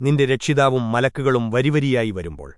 നിന്റെ രക്ഷിതാവും മലക്കുകളും വരിവരിയായി വരുമ്പോൾ